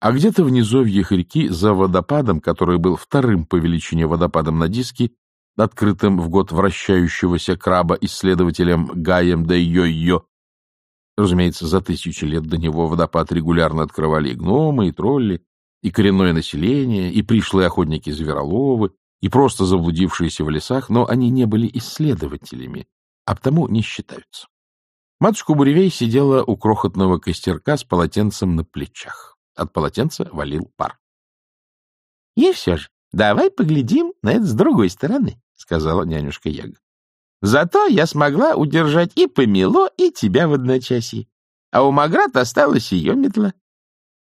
А где-то в низовьях реки, за водопадом, который был вторым по величине водопадом на диске, открытым в год вращающегося краба исследователем Гаем де Йо-Йо, разумеется, за тысячи лет до него водопад регулярно открывали и гномы, и тролли, и коренное население, и пришлые охотники-звероловы, и просто заблудившиеся в лесах, но они не были исследователями, а потому не считаются. Матушка Буревей сидела у крохотного костерка с полотенцем на плечах. От полотенца валил пар. — И все же, давай поглядим на это с другой стороны, — сказала нянюшка Яга. — Зато я смогла удержать и помело, и тебя в одночасье. А у Маград осталась ее метла.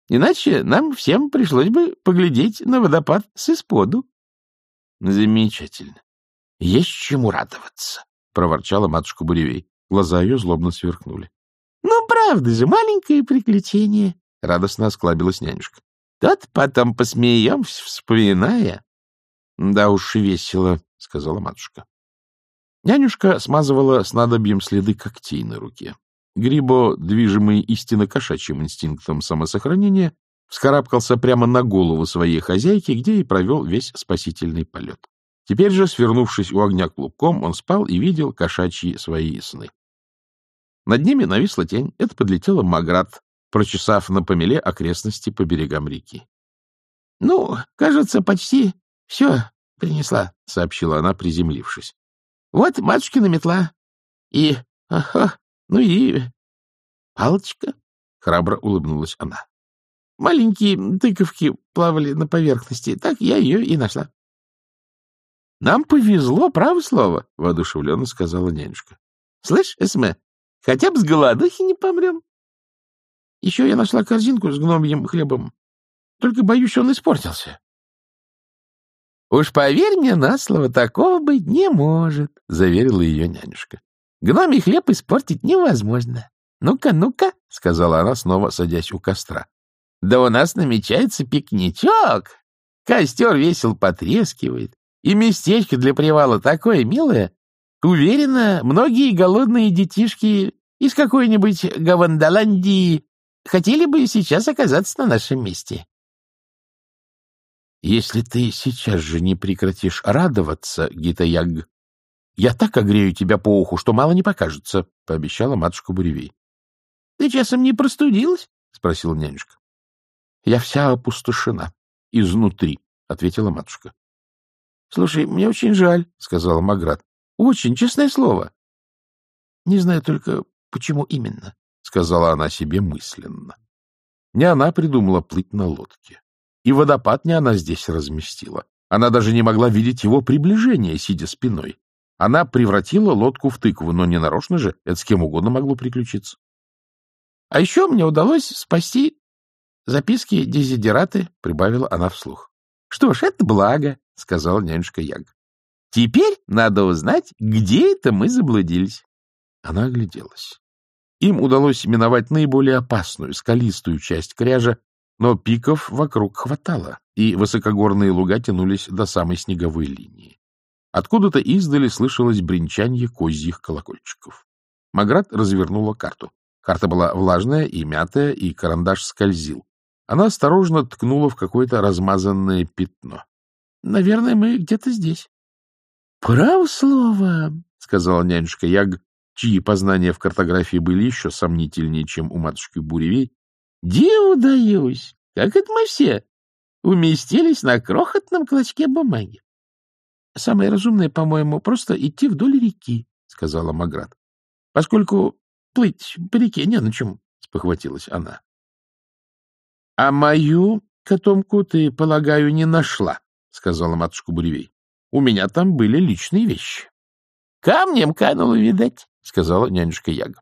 Иначе нам всем пришлось бы поглядеть на водопад с исподу. — Замечательно. Есть чему радоваться, — проворчала матушка Буревей. Глаза ее злобно сверкнули. — Ну, правда же, маленькое приключение, — радостно осклабилась нянюшка. — Тот потом посмеемся, вспоминая. — Да уж весело, — сказала матушка. Нянюшка смазывала снадобьем следы когтей на руке. Грибо, движимый истинно кошачьим инстинктом самосохранения, вскарабкался прямо на голову своей хозяйки, где и провел весь спасительный полет. Теперь же, свернувшись у огня клубком, он спал и видел кошачьи свои сны. Над ними нависла тень. Это подлетела Маград, прочесав на помеле окрестности по берегам реки. — Ну, кажется, почти все принесла, — сообщила она, приземлившись. — Вот матушкина метла. И... Ага, ну и... Палочка, — храбро улыбнулась она. Маленькие тыковки плавали на поверхности, так я ее и нашла. — Нам повезло, право слово, — воодушевленно сказала нянюшка. — Слышь, Эсме, хотя бы с голодухи не помрем. Еще я нашла корзинку с гномьим хлебом. Только, боюсь, он испортился. — Уж поверь мне на слово, такого быть не может, — заверила ее нянюшка. — Гномий хлеб испортить невозможно. Ну-ка, ну-ка, — сказала она, снова садясь у костра. — Да у нас намечается пикничок. Костер весел потрескивает. И местечко для привала такое милое. Уверена, многие голодные детишки из какой-нибудь Гавандаландии хотели бы сейчас оказаться на нашем месте. Если ты сейчас же не прекратишь радоваться, ГитаЯг, я так огрею тебя по уху, что мало не покажется, — пообещала матушка Буревей. — Ты часом не простудилась? — спросила нянюшка. — Я вся опустошена. Изнутри, — ответила матушка. — Слушай, мне очень жаль, — сказала Маград. — Очень, честное слово. — Не знаю только, почему именно, — сказала она себе мысленно. Не она придумала плыть на лодке. И водопад не она здесь разместила. Она даже не могла видеть его приближение, сидя спиной. Она превратила лодку в тыкву, но не нарочно же, это с кем угодно могло приключиться. — А еще мне удалось спасти записки дезидераты, — прибавила она вслух. — Что ж, это благо, — сказала нянюшка Яг. — Теперь надо узнать, где это мы заблудились. Она огляделась. Им удалось миновать наиболее опасную, скалистую часть кряжа, но пиков вокруг хватало, и высокогорные луга тянулись до самой снеговой линии. Откуда-то издали слышалось бренчанье козьих колокольчиков. Маград развернула карту. Карта была влажная и мятая, и карандаш скользил. Она осторожно ткнула в какое-то размазанное пятно. — Наверное, мы где-то здесь. — Право слово, — сказала нянюшка Яг, чьи познания в картографии были еще сомнительнее, чем у матушки Буревей. — Диву даюсь! Как это мы все уместились на крохотном клочке бумаги? — Самое разумное, по-моему, просто идти вдоль реки, — сказала Маград. — Поскольку плыть по реке не на чем, — спохватилась она. — А мою котомку ты, полагаю, не нашла, — сказала матушка Буревей. — У меня там были личные вещи. — Камнем канула, видать, — сказала нянюшка Яга.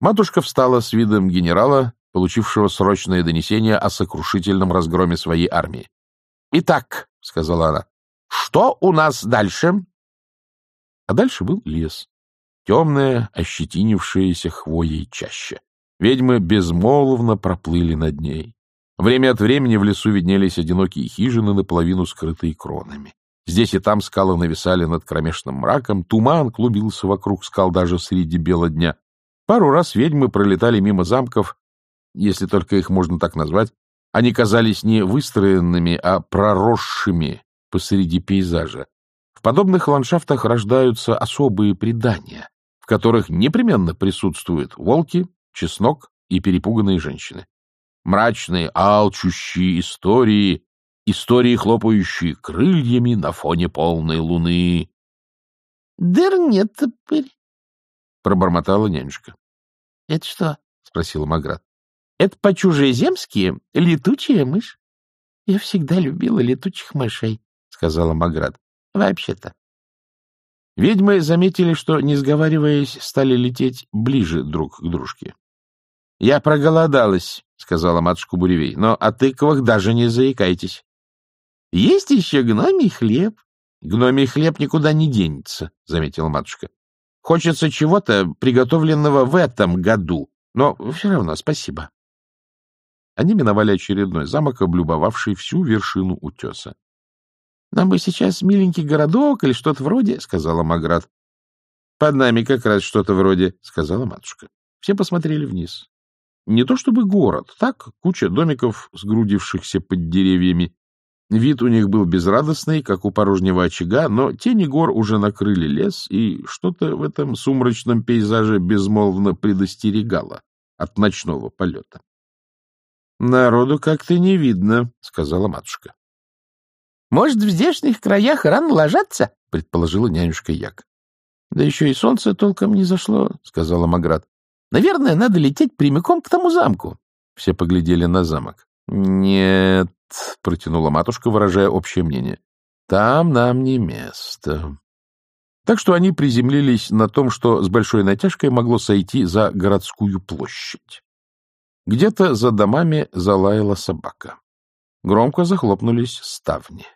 Матушка встала с видом генерала, получившего срочное донесение о сокрушительном разгроме своей армии. — Итак, — сказала она, — что у нас дальше? А дальше был лес. Темная, ощетинившаяся хвоей чаще. Ведьмы безмолвно проплыли над ней. Время от времени в лесу виднелись одинокие хижины, наполовину скрытые кронами. Здесь и там скалы нависали над кромешным мраком, туман клубился вокруг скал даже среди бела дня. Пару раз ведьмы пролетали мимо замков, если только их можно так назвать, Они казались не выстроенными, а проросшими посреди пейзажа. В подобных ландшафтах рождаются особые предания, в которых непременно присутствуют волки, чеснок и перепуганные женщины. Мрачные, алчущие истории, истории, хлопающие крыльями на фоне полной луны. — Дыр нет, топырь, — пробормотала нянюшка. — Это что? — спросила Маград. — Это по-чужеземски летучая мышь. Я всегда любила летучих мышей, — сказала Маград. — Вообще-то. Ведьмы заметили, что, не сговариваясь, стали лететь ближе друг к дружке. — Я проголодалась, — сказала матушка Буревей, — но о тыквах даже не заикайтесь. — Есть еще гномий хлеб. — Гномий хлеб никуда не денется, — заметила матушка. — Хочется чего-то, приготовленного в этом году, но все равно спасибо. Они миновали очередной замок, облюбовавший всю вершину утеса. — Нам бы сейчас миленький городок или что-то вроде, — сказала Маград. — Под нами как раз что-то вроде, — сказала матушка. Все посмотрели вниз. Не то чтобы город, так, куча домиков, сгрудившихся под деревьями. Вид у них был безрадостный, как у порожнего очага, но тени гор уже накрыли лес, и что-то в этом сумрачном пейзаже безмолвно предостерегало от ночного полета. — Народу как-то не видно, — сказала матушка. — Может, в здешних краях рано ложатся? — предположила нянюшка Як. — Да еще и солнце толком не зашло, — сказала Маград. — Наверное, надо лететь прямиком к тому замку. Все поглядели на замок. — Нет, — протянула матушка, выражая общее мнение. — Там нам не место. Так что они приземлились на том, что с большой натяжкой могло сойти за городскую площадь. Где-то за домами залаяла собака. Громко захлопнулись ставни.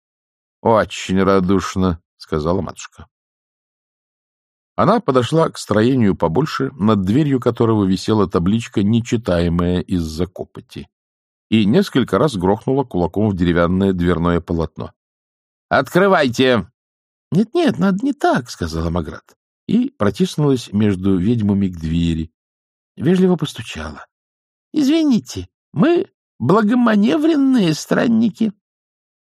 — Очень радушно, — сказала матушка. Она подошла к строению побольше, над дверью которого висела табличка, нечитаемая из-за копоти, и несколько раз грохнула кулаком в деревянное дверное полотно. «Открывайте!» «Нет-нет, надо не так», — сказала Маград, и протиснулась между ведьмами к двери. Вежливо постучала. — Извините, мы благоманевренные странники.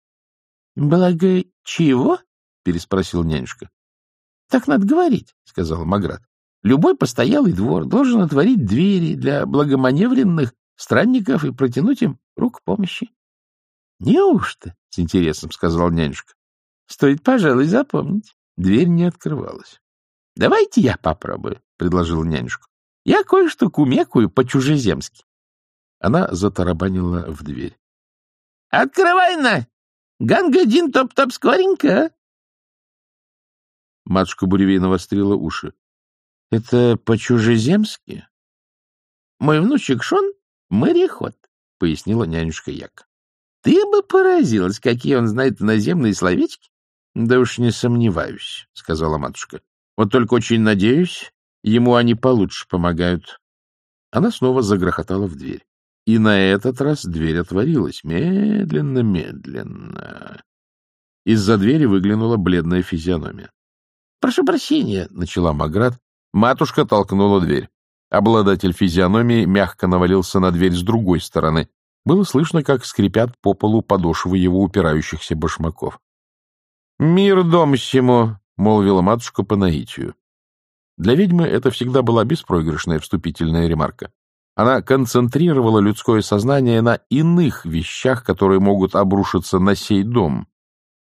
— Благо чего? — переспросил нянюшка. — Так надо говорить, — сказал Маград. — Любой постоялый двор должен отворить двери для благоманевренных странников и протянуть им руку помощи. — Неужто? — с интересом сказал нянюшка. — Стоит, пожалуй, запомнить. Дверь не открывалась. — Давайте я попробую, — предложил нянюшка. — Я кое-что кумекаю по-чужеземски. Она затарабанила в дверь. — Открывай на! Ганга-дин топ-топ скоренько! Матушка Буревей навострила уши. — Это по-чужеземски? — Мой внучек Шон — мореход, — пояснила нянюшка Як. — Ты бы поразилась, какие он знает наземные словечки. — Да уж не сомневаюсь, — сказала матушка. — Вот только очень надеюсь, ему они получше помогают. Она снова загрохотала в дверь. И на этот раз дверь отворилась. Медленно-медленно. Из-за двери выглянула бледная физиономия. — Прошу прощения, — начала Маград. Матушка толкнула дверь. Обладатель физиономии мягко навалился на дверь с другой стороны. Было слышно, как скрипят по полу подошвы его упирающихся башмаков. — Мир дом сему, — молвила матушка по наитию. Для ведьмы это всегда была беспроигрышная вступительная ремарка. Она концентрировала людское сознание на иных вещах, которые могут обрушиться на сей дом.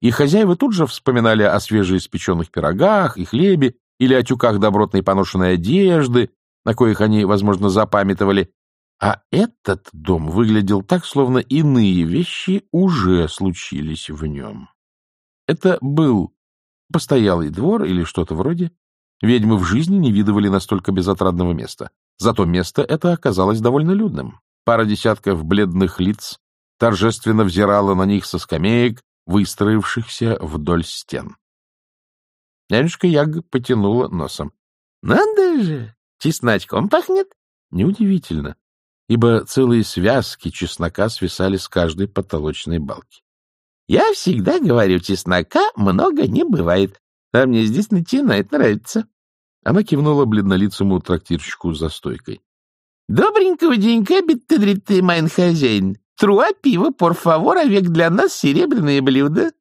И хозяева тут же вспоминали о свежеиспеченных пирогах и хлебе или о тюках добротной поношенной одежды, на коих они, возможно, запамятовали. А этот дом выглядел так, словно иные вещи уже случились в нем. Это был постоялый двор или что-то вроде. Ведьмы в жизни не видывали настолько безотрадного места. Зато место это оказалось довольно людным. Пара десятков бледных лиц торжественно взирала на них со скамеек, выстроившихся вдоль стен. Нянюшка Яг потянула носом. — Надо же! Чесночком пахнет? Неудивительно, ибо целые связки чеснока свисали с каждой потолочной балки. — Я всегда говорю, чеснока много не бывает, а мне здесь начинает нравиться. Она кивнула бледнолицому трактирщику за стойкой. — Добренького денька, битты-дритты, майн хозяин. Труа пиво, порфавор, а век для нас серебряное блюдо.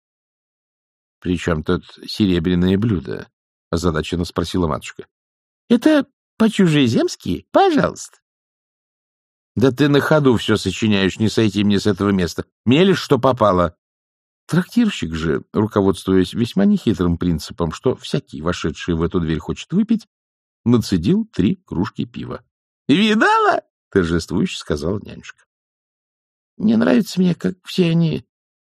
— При чем тут серебряное блюдо? — озадаченно спросила матушка. — Это по-чужеземски? Пожалуйста. — Да ты на ходу все сочиняешь, не сойти мне с этого места. Мелешь, что попало. Трактирщик же, руководствуясь весьма нехитрым принципом, что всякий, вошедший в эту дверь, хочет выпить, нацедил три кружки пива. — Видала? — торжествующе сказала нянюшка. — Не нравится мне, как все они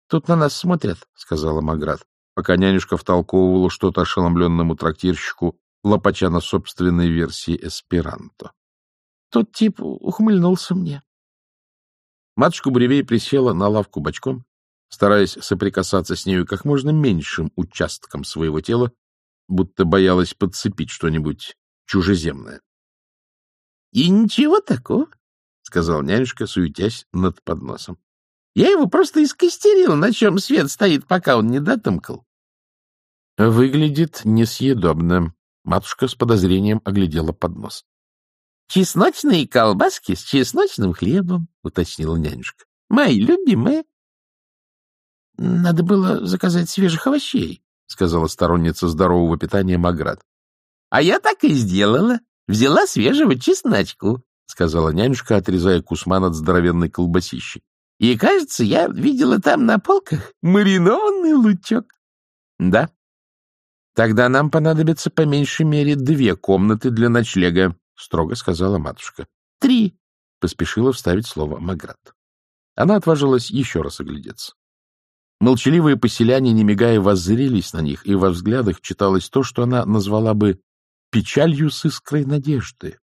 тут на нас смотрят, — сказала Маград, пока нянюшка втолковывала что-то ошеломленному трактирщику, лопача на собственной версии эсперанто. Тот тип ухмыльнулся мне. Матушка Буревей присела на лавку бочком, стараясь соприкасаться с нею как можно меньшим участком своего тела, будто боялась подцепить что-нибудь чужеземное. — И ничего такого, — сказал нянюшка, суетясь над подносом. — Я его просто искостерил, на чем свет стоит, пока он не дотымкал. — Выглядит несъедобно. Матушка с подозрением оглядела поднос. — Чесночные колбаски с чесночным хлебом, — уточнила нянюшка. — Мои любимые. — Надо было заказать свежих овощей, — сказала сторонница здорового питания Маград. — А я так и сделала. Взяла свежего чесночку, — сказала нянюшка, отрезая кусман от здоровенной колбасищи. — И, кажется, я видела там на полках маринованный лучок. — Да. — Тогда нам понадобится по меньшей мере две комнаты для ночлега, — строго сказала матушка. — Три, — поспешила вставить слово Маград. Она отважилась еще раз оглядеться. Молчаливые поселяне, не мигая, воззрелись на них, и во взглядах читалось то, что она назвала бы печалью с искрой надежды.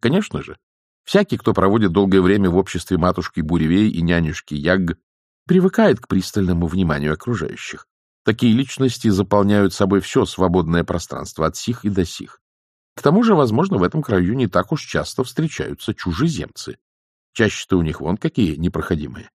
Конечно же, всякий, кто проводит долгое время в обществе матушки Буревей и нянюшки Яг, привыкает к пристальному вниманию окружающих. Такие личности заполняют собой все свободное пространство от сих и до сих. К тому же, возможно, в этом краю не так уж часто встречаются чужеземцы. Чаще-то у них вон какие непроходимые.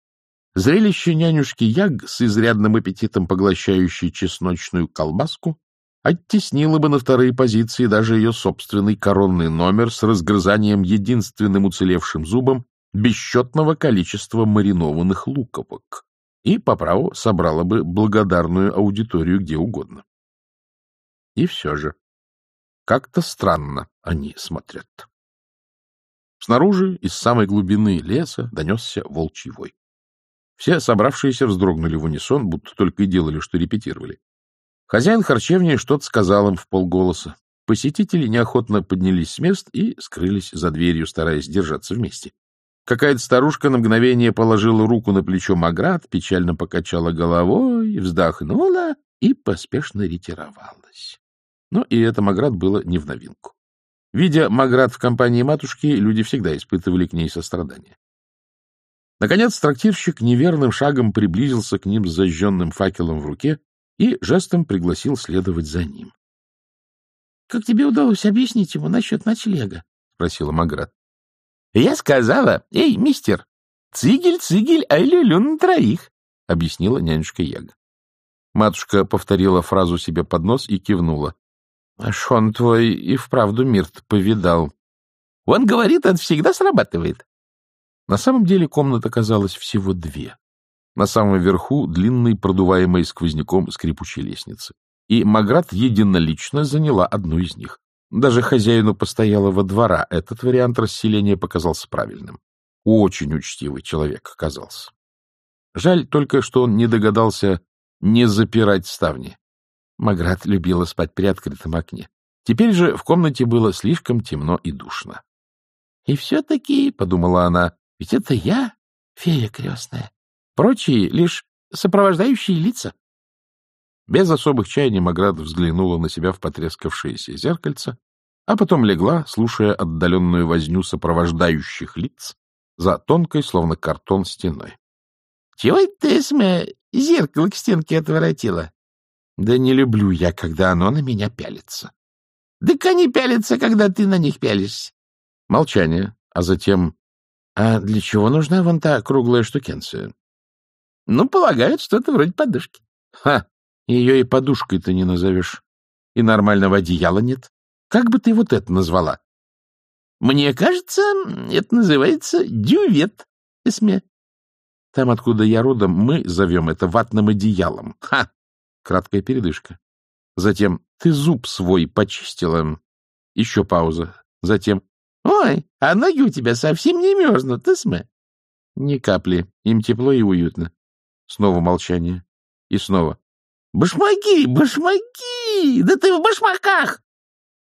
Зрелище нянюшки Яг с изрядным аппетитом поглощающей чесночную колбаску оттеснило бы на вторые позиции даже ее собственный коронный номер с разгрызанием единственным уцелевшим зубом бесчетного количества маринованных луковок и по праву собрала бы благодарную аудиторию где угодно. И все же, как-то странно они смотрят. Снаружи, из самой глубины леса, донесся волчий вой. Все собравшиеся вздрогнули в унисон, будто только и делали, что репетировали. Хозяин харчевни что-то сказал им в полголоса. Посетители неохотно поднялись с мест и скрылись за дверью, стараясь держаться вместе. Какая-то старушка на мгновение положила руку на плечо Маград, печально покачала головой, вздохнула и поспешно ретировалась. Но и это Маград было не в новинку. Видя Маград в компании матушки, люди всегда испытывали к ней сострадание. Наконец трактирщик неверным шагом приблизился к ним с зажженным факелом в руке и жестом пригласил следовать за ним. — Как тебе удалось объяснить ему насчет ночлега? — спросила Маград. — Я сказала, эй, мистер, цигель, цигель, ай люлю на троих, — объяснила нянюшка Яга. Матушка повторила фразу себе под нос и кивнула. — Аж он твой и вправду мир повидал. — Он говорит, он всегда срабатывает. На самом деле комнат оказалось всего две. На самом верху длинной, продуваемой сквозняком скрипучей лестницы. И Маград единолично заняла одну из них. Даже хозяину постоялого двора этот вариант расселения показался правильным. Очень учтивый человек оказался. Жаль только, что он не догадался не запирать ставни. Маград любила спать при открытом окне. Теперь же в комнате было слишком темно и душно. — И все-таки, — подумала она, ведь это я, фея крестная. Прочие — лишь сопровождающие лица. Без особых чаяний Маград взглянула на себя в потрескавшееся зеркальце, а потом легла, слушая отдаленную возню сопровождающих лиц за тонкой, словно картон, стеной. — Чего ты, Эсме, зеркало к стенке отворотила? — Да не люблю я, когда оно на меня пялится. — Да они пялятся, когда ты на них пялишься. Молчание, а затем а для чего нужна вон та круглая штукенция? Ну, полагают, что-то вроде подушки. Ха! Ее и подушкой-то не назовешь. И нормального одеяла нет. Как бы ты вот это назвала? Мне кажется, это называется дювет. Эсме? Там, откуда я родом, мы зовем это ватным одеялом. Ха! Краткая передышка. Затем ты зуб свой почистила. Еще пауза. Затем Ой, а ноги у тебя совсем не мерзнут, Эсме. Ни капли. Им тепло и уютно. Снова молчание. И снова. Башмаки, башмаки! Да ты в башмаках!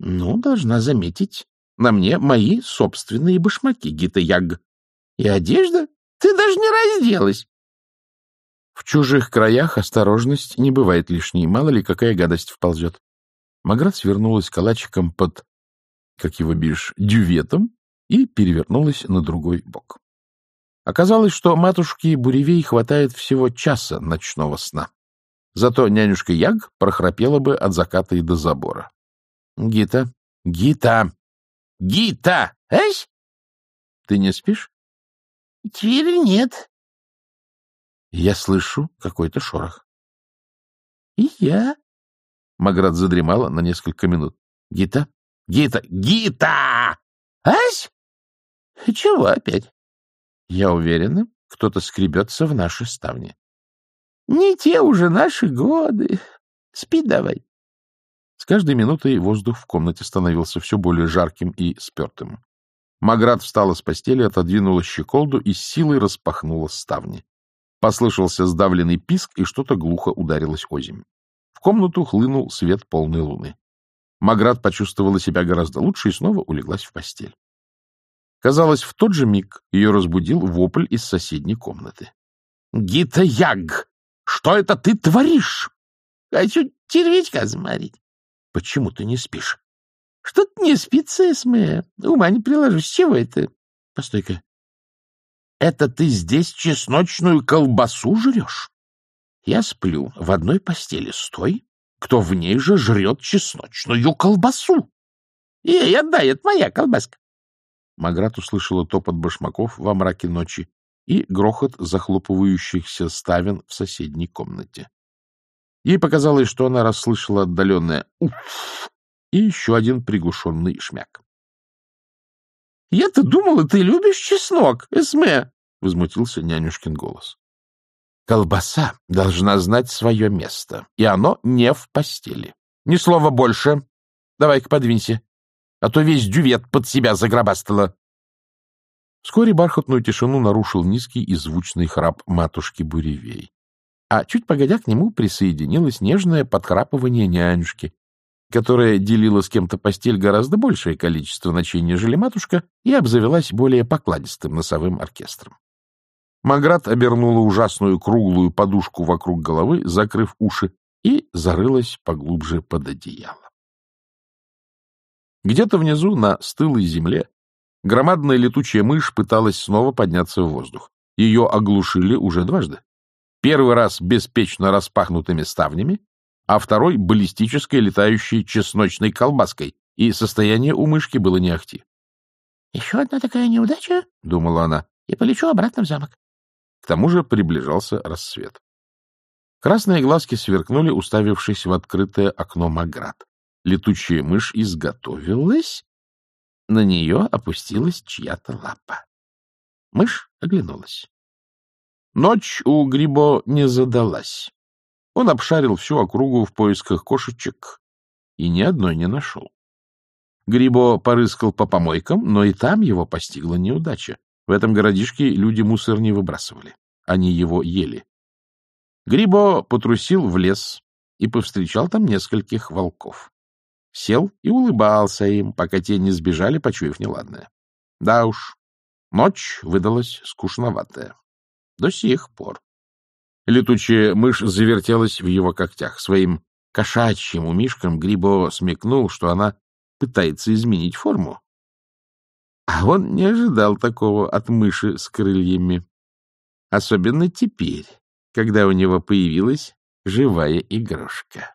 Ну, должна заметить, на мне мои собственные башмаки, Гита Яг. И одежда? Ты даже не разделась. В чужих краях осторожность не бывает лишней, мало ли какая гадость вползет. Маград свернулась калачиком под, как его бишь, дюветом и перевернулась на другой бок. Оказалось, что матушке Буревей хватает всего часа ночного сна. Зато нянюшка Яг прохрапела бы от заката и до забора. — Гита, Гита, Гита! Эсь? Ты не спишь? — Теперь нет. Я слышу какой-то шорох. — И я. Маград задремала на несколько минут. — Гита? Гита! Гита! Ась? Чего опять? Я уверена, кто-то скребется в наши ставни. Не те уже наши годы. Спи давай. С каждой минутой воздух в комнате становился все более жарким и спертым. Маград встала с постели, отодвинула щеколду и с силой распахнула ставни. Послышался сдавленный писк, и что-то глухо ударилось озимь. В комнату хлынул свет полной луны. Маград почувствовала себя гораздо лучше и снова улеглась в постель. Казалось, в тот же миг ее разбудил вопль из соседней комнаты. — Гита Яг! Что это ты творишь? — Хочу червячка заморить. — Почему ты не спишь? — Что-то не спится, Эсме. Ума не приложу. С чего это? — Постой-ка. — Это ты здесь чесночную колбасу жрешь? Я сплю в одной постели с той, кто в ней же жрет чесночную колбасу. — Эй, отдай, это моя колбаска. Маград услышала топот башмаков во мраке ночи и грохот захлопывающихся ставен в соседней комнате. Ей показалось, что она расслышала отдаленное «уф» и еще один приглушенный шмяк. — Я-то думала, ты любишь чеснок, Эсме! — возмутился нянюшкин голос. — Колбаса должна знать свое место, и оно не в постели. Ни слова больше. Давай-ка подвинься, а то весь дювет под себя загробастала. Вскоре бархатную тишину нарушил низкий и звучный храп матушки Буревей. А чуть погодя к нему присоединилось нежное подхрапывание нянюшки, которая делила с кем-то постель гораздо большее количество ночей, нежели матушка, и обзавелась более покладистым носовым оркестром. Маград обернула ужасную круглую подушку вокруг головы, закрыв уши, и зарылась поглубже под одеяло. Где-то внизу, на стылой земле, Громадная летучая мышь пыталась снова подняться в воздух. Ее оглушили уже дважды. Первый раз беспечно распахнутыми ставнями, а второй — баллистической летающей чесночной колбаской, и состояние у мышки было не ахти. — Еще одна такая неудача, — думала она, — и полечу обратно в замок. К тому же приближался рассвет. Красные глазки сверкнули, уставившись в открытое окно Маград. Летучая мышь изготовилась на нее опустилась чья-то лапа. Мышь оглянулась. Ночь у Грибо не задалась. Он обшарил всю округу в поисках кошечек и ни одной не нашел. Грибо порыскал по помойкам, но и там его постигла неудача. В этом городишке люди мусор не выбрасывали. Они его ели. Грибо потрусил в лес и повстречал там нескольких волков сел и улыбался им, пока те не сбежали, почуяв неладное. Да уж, ночь выдалась скучноватая. До сих пор. Летучая мышь завертелась в его когтях. Своим кошачьим умишком Грибо смекнул, что она пытается изменить форму. А он не ожидал такого от мыши с крыльями. Особенно теперь, когда у него появилась живая игрушка.